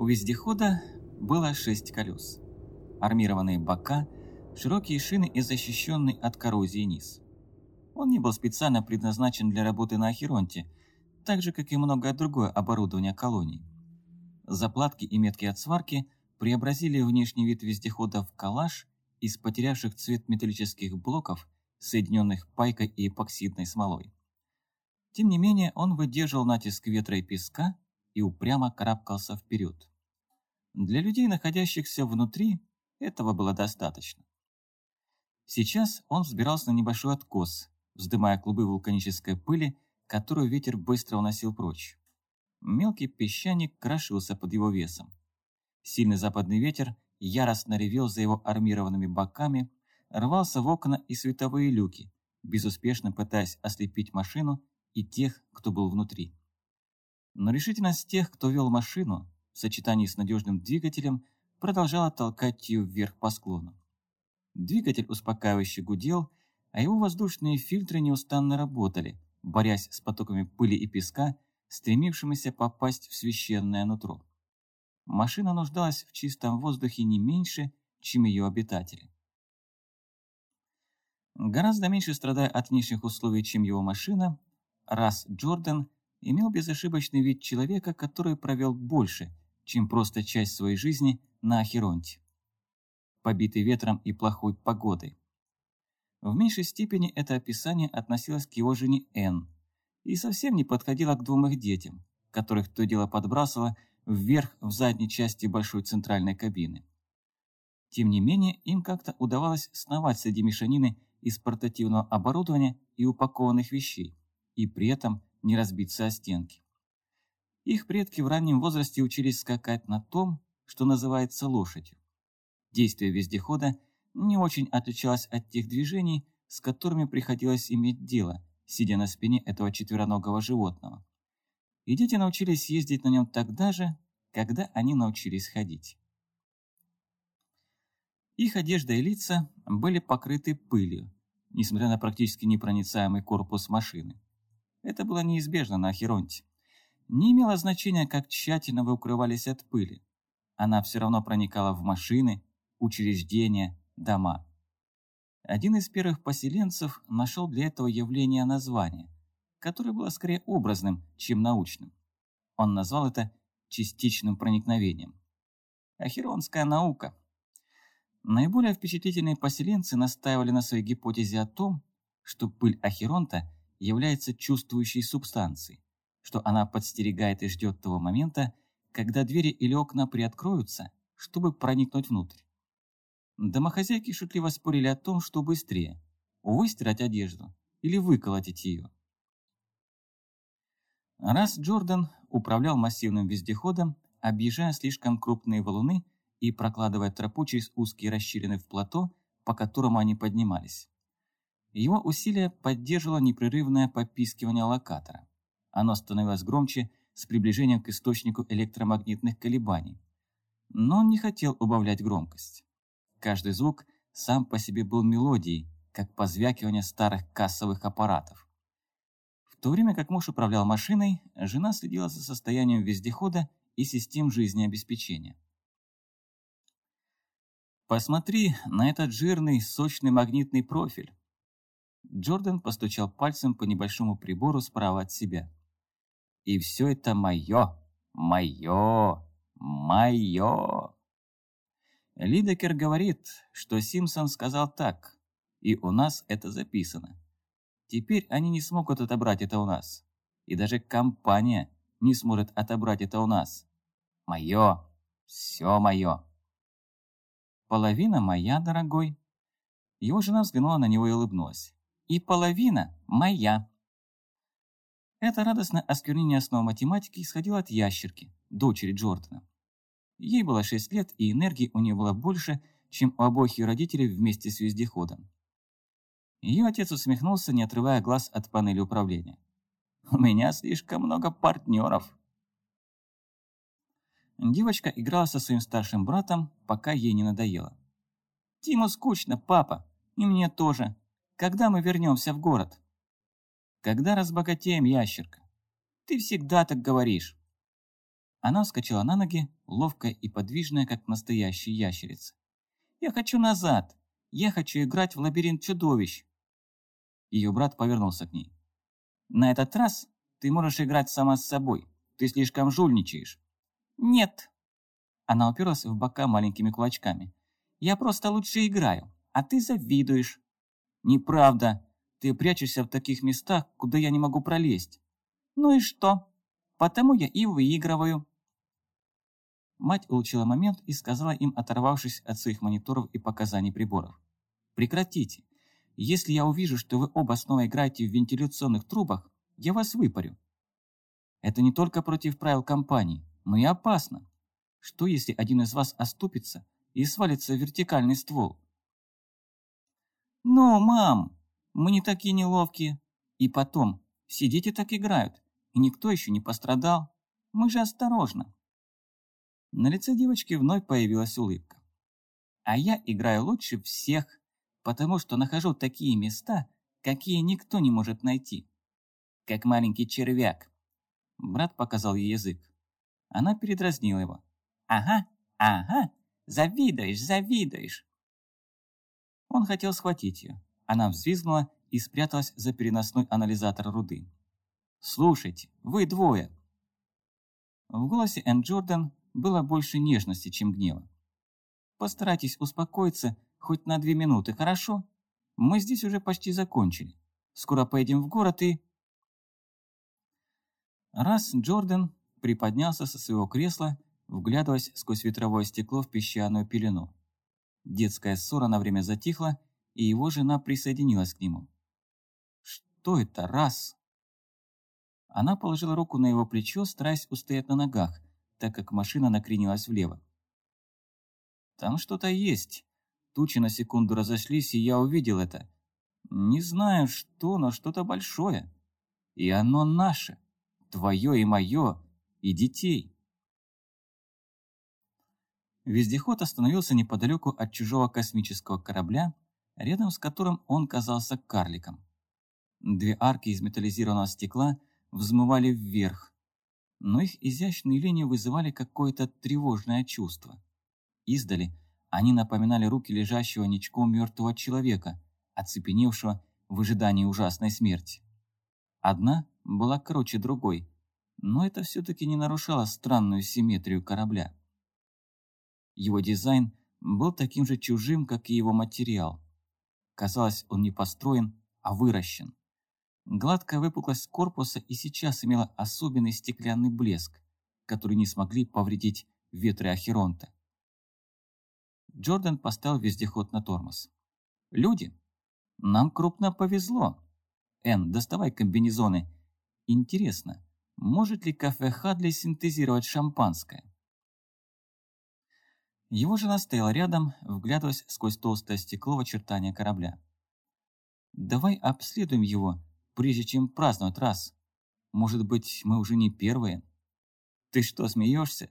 У вездехода было шесть колес. Армированные бока, широкие шины и защищенный от коррозии низ. Он не был специально предназначен для работы на Ахеронте, так же, как и многое другое оборудование колоний. Заплатки и метки от сварки преобразили внешний вид вездехода в коллаж из потерявших цвет металлических блоков, соединенных пайкой и эпоксидной смолой. Тем не менее, он выдерживал натиск ветра и песка и упрямо карабкался вперед. Для людей, находящихся внутри, этого было достаточно. Сейчас он взбирался на небольшой откос, вздымая клубы вулканической пыли, которую ветер быстро уносил прочь. Мелкий песчаник крошился под его весом. Сильный западный ветер яростно ревел за его армированными боками, рвался в окна и световые люки, безуспешно пытаясь ослепить машину и тех, кто был внутри. Но решительность тех, кто вел машину, в сочетании с надежным двигателем, продолжала толкать ее вверх по склону. Двигатель успокаивающе гудел, а его воздушные фильтры неустанно работали, борясь с потоками пыли и песка, стремившимися попасть в священное нутро. Машина нуждалась в чистом воздухе не меньше, чем ее обитатели. Гораздо меньше страдая от внешних условий, чем его машина, раз Джордан имел безошибочный вид человека, который провел больше, чем просто часть своей жизни на Ахеронте. Побитый ветром и плохой погодой. В меньшей степени это описание относилось к его жене Энн и совсем не подходило к двум их детям, которых то дело подбрасывало вверх в задней части большой центральной кабины. Тем не менее, им как-то удавалось сновать среди мешанины из портативного оборудования и упакованных вещей, и при этом не разбиться о стенки. Их предки в раннем возрасте учились скакать на том, что называется лошадью. Действие вездехода не очень отличалось от тех движений, с которыми приходилось иметь дело, сидя на спине этого четвероногого животного и дети научились ездить на нем тогда же, когда они научились ходить. Их одежда и лица были покрыты пылью, несмотря на практически непроницаемый корпус машины. Это было неизбежно на Ахеронте. Не имело значения, как тщательно вы укрывались от пыли. Она все равно проникала в машины, учреждения, дома. Один из первых поселенцев нашел для этого явления название, которое было скорее образным, чем научным. Он назвал это частичным проникновением. Ахеронская наука. Наиболее впечатлительные поселенцы настаивали на своей гипотезе о том, что пыль Ахеронта является чувствующей субстанцией, что она подстерегает и ждет того момента, когда двери или окна приоткроются, чтобы проникнуть внутрь. Домохозяйки шутливо спорили о том, что быстрее – выстирать одежду или выколотить ее. Раз Джордан управлял массивным вездеходом, объезжая слишком крупные валуны и прокладывая тропу через узкие расщелины в плато, по которому они поднимались. Его усилия поддерживало непрерывное попискивание локатора. Оно становилось громче с приближением к источнику электромагнитных колебаний. Но он не хотел убавлять громкость. Каждый звук сам по себе был мелодией, как позвякивание старых кассовых аппаратов. В то время как муж управлял машиной, жена следила за состоянием вездехода и систем жизнеобеспечения. «Посмотри на этот жирный, сочный магнитный профиль!» Джордан постучал пальцем по небольшому прибору справа от себя. «И все это мое, мое, мое!» Лидекер говорит, что Симпсон сказал так, и у нас это записано. Теперь они не смогут отобрать это у нас. И даже компания не сможет отобрать это у нас. Мое. Все мое. Половина моя, дорогой. Его жена взглянула на него и улыбнулась. И половина моя. Это радостное осквернение основ математики исходило от ящерки, дочери Джордана. Ей было 6 лет, и энергии у нее было больше, чем у обоих ее родителей вместе с вездеходом. Ее отец усмехнулся, не отрывая глаз от панели управления. «У меня слишком много партнеров». Девочка играла со своим старшим братом, пока ей не надоело. «Тиму скучно, папа, и мне тоже. Когда мы вернемся в город?» «Когда разбогатеем, ящерка?» «Ты всегда так говоришь». Она вскочила на ноги, ловкая и подвижная, как настоящая ящерица. «Я хочу назад! Я хочу играть в лабиринт чудовищ!» Ее брат повернулся к ней. «На этот раз ты можешь играть сама с собой. Ты слишком жульничаешь». «Нет!» Она уперлась в бока маленькими кулачками. «Я просто лучше играю, а ты завидуешь». «Неправда. Ты прячешься в таких местах, куда я не могу пролезть». «Ну и что? Потому я и выигрываю». Мать улучила момент и сказала им, оторвавшись от своих мониторов и показаний приборов. «Прекратите. Если я увижу, что вы оба снова играете в вентиляционных трубах, я вас выпарю. Это не только против правил компании, но и опасно. Что, если один из вас оступится и свалится в вертикальный ствол? «Ну, мам, мы не такие неловкие. И потом, все дети так играют, и никто еще не пострадал. Мы же осторожно». На лице девочки вновь появилась улыбка. «А я играю лучше всех, потому что нахожу такие места, какие никто не может найти. Как маленький червяк». Брат показал ей язык. Она передразнила его. «Ага, ага, завидуешь, завидуешь!» Он хотел схватить ее. Она взвизгнула и спряталась за переносной анализатор руды. «Слушайте, вы двое!» В голосе Энн Джордан было больше нежности, чем гнева. «Постарайтесь успокоиться хоть на две минуты, хорошо? Мы здесь уже почти закончили. Скоро поедем в город и...» Раз Джордан приподнялся со своего кресла, вглядываясь сквозь ветровое стекло в песчаную пелену. Детская ссора на время затихла, и его жена присоединилась к нему. «Что это, раз?» Она положила руку на его плечо, стараясь устоять на ногах, так как машина накренилась влево. «Там что-то есть». Тучи на секунду разошлись, и я увидел это. Не знаю что, но что-то большое. И оно наше. Твое и мое, и детей. Вездеход остановился неподалеку от чужого космического корабля, рядом с которым он казался карликом. Две арки из металлизированного стекла взмывали вверх, но их изящные линии вызывали какое-то тревожное чувство. Издали они напоминали руки лежащего ничком мертвого человека, оцепеневшего в ожидании ужасной смерти. Одна была короче другой, но это все-таки не нарушало странную симметрию корабля. Его дизайн был таким же чужим, как и его материал. Казалось, он не построен, а выращен. Гладкая выпуклость корпуса и сейчас имела особенный стеклянный блеск, который не смогли повредить ветры Ахеронта. Джордан поставил вездеход на тормоз. «Люди, нам крупно повезло. Эн, доставай комбинезоны. Интересно, может ли кафе Хадли синтезировать шампанское?» Его жена стояла рядом, вглядываясь сквозь толстое стекло в очертания корабля. «Давай обследуем его, прежде чем праздновать раз. Может быть, мы уже не первые?» «Ты что, смеешься?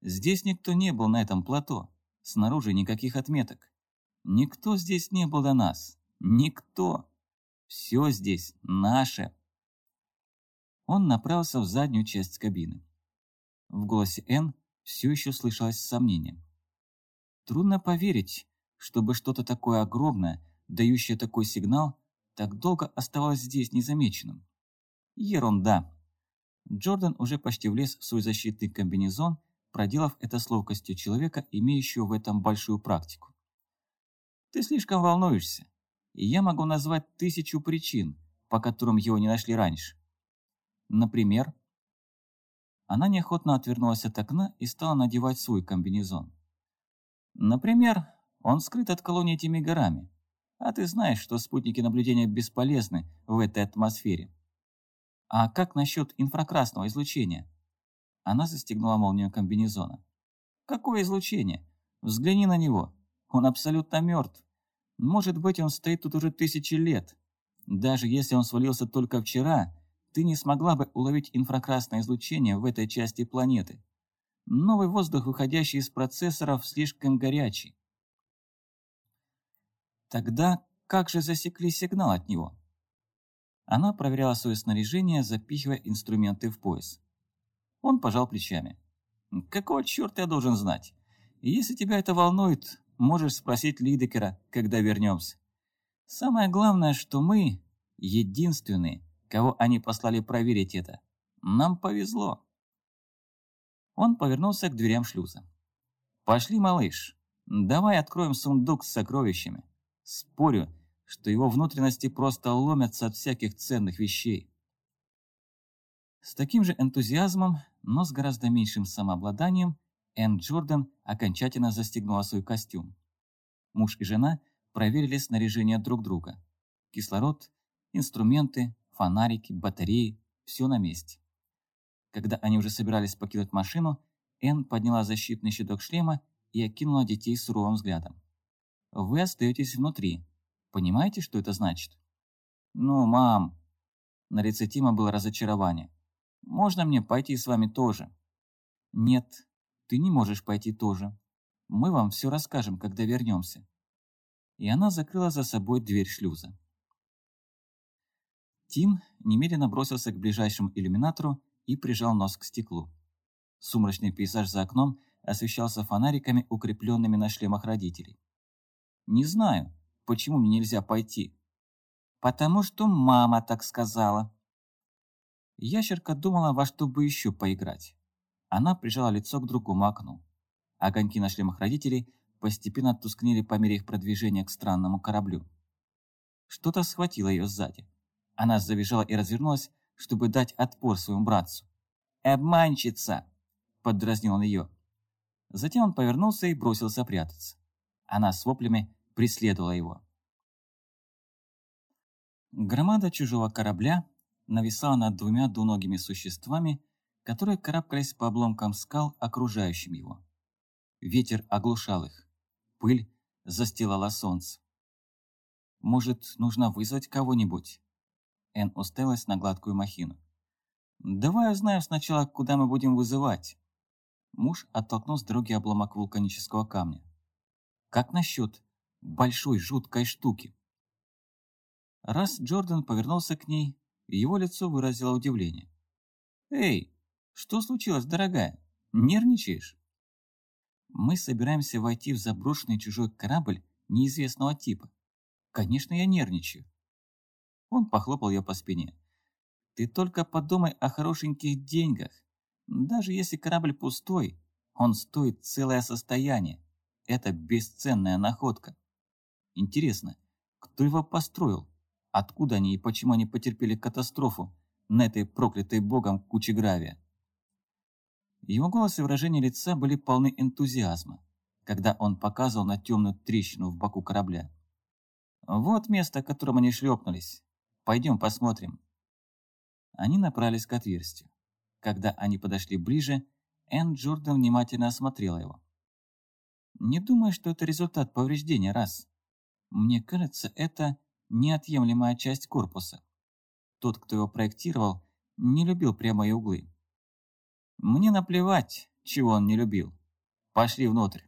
Здесь никто не был на этом плато. Снаружи никаких отметок. Никто здесь не был до нас. Никто. Все здесь наше». Он направился в заднюю часть кабины. В голосе Н все еще слышалось сомнение. Трудно поверить, чтобы что-то такое огромное, дающее такой сигнал, так долго оставалось здесь незамеченным. Ерунда. Джордан уже почти влез в свой защитный комбинезон, проделав это с ловкостью человека, имеющего в этом большую практику. Ты слишком волнуешься, и я могу назвать тысячу причин, по которым его не нашли раньше. Например, она неохотно отвернулась от окна и стала надевать свой комбинезон. Например, он скрыт от колонии этими горами. А ты знаешь, что спутники наблюдения бесполезны в этой атмосфере. А как насчет инфракрасного излучения? Она застегнула молнию комбинезона. Какое излучение? Взгляни на него. Он абсолютно мертв. Может быть, он стоит тут уже тысячи лет. Даже если он свалился только вчера, ты не смогла бы уловить инфракрасное излучение в этой части планеты. Новый воздух, выходящий из процессоров, слишком горячий. Тогда как же засекли сигнал от него? Она проверяла свое снаряжение, запихивая инструменты в пояс. Он пожал плечами. Какого черта я должен знать? Если тебя это волнует, можешь спросить Лидекера, когда вернемся. Самое главное, что мы единственные, кого они послали проверить это. Нам повезло. Он повернулся к дверям шлюза. «Пошли, малыш, давай откроем сундук с сокровищами. Спорю, что его внутренности просто ломятся от всяких ценных вещей». С таким же энтузиазмом, но с гораздо меньшим самообладанием, Энн Джордан окончательно застегнула свой костюм. Муж и жена проверили снаряжение друг друга. Кислород, инструменты, фонарики, батареи – все на месте. Когда они уже собирались покинуть машину, Энн подняла защитный щиток шлема и окинула детей суровым взглядом. «Вы остаетесь внутри. Понимаете, что это значит?» «Ну, мам...» На лице Тима было разочарование. «Можно мне пойти с вами тоже?» «Нет, ты не можешь пойти тоже. Мы вам все расскажем, когда вернемся». И она закрыла за собой дверь шлюза. Тим немедленно бросился к ближайшему иллюминатору и прижал нос к стеклу. Сумрачный пейзаж за окном освещался фонариками, укрепленными на шлемах родителей. «Не знаю, почему мне нельзя пойти?» «Потому что мама так сказала». Ящерка думала, во что бы еще поиграть. Она прижала лицо к другому окну. Огоньки на шлемах родителей постепенно тускнели по мере их продвижения к странному кораблю. Что-то схватило ее сзади. Она завизжала и развернулась, чтобы дать отпор своему братцу. «Обманщица!» – поддразнил он ее. Затем он повернулся и бросился прятаться. Она с воплями преследовала его. Громада чужого корабля нависала над двумя двуногими существами, которые карабкались по обломкам скал, окружающим его. Ветер оглушал их. Пыль застилала солнце. «Может, нужно вызвать кого-нибудь?» Эн уставилась на гладкую махину. «Давай узнаем сначала, куда мы будем вызывать». Муж оттолкнул с дороги обломок вулканического камня. «Как насчет большой жуткой штуки?» Раз Джордан повернулся к ней, его лицо выразило удивление. «Эй, что случилось, дорогая? Нервничаешь?» «Мы собираемся войти в заброшенный чужой корабль неизвестного типа. Конечно, я нервничаю. Он похлопал ее по спине. «Ты только подумай о хорошеньких деньгах. Даже если корабль пустой, он стоит целое состояние. Это бесценная находка. Интересно, кто его построил? Откуда они и почему они потерпели катастрофу на этой проклятой богом куче гравия?» Его голос и выражение лица были полны энтузиазма, когда он показывал на темную трещину в боку корабля. «Вот место, к которому они шлепнулись. Пойдем посмотрим». Они направились к отверстию. Когда они подошли ближе, Энн Джордан внимательно осмотрела его. «Не думаю, что это результат повреждения, раз. Мне кажется, это неотъемлемая часть корпуса. Тот, кто его проектировал, не любил прямые углы. Мне наплевать, чего он не любил. Пошли внутрь.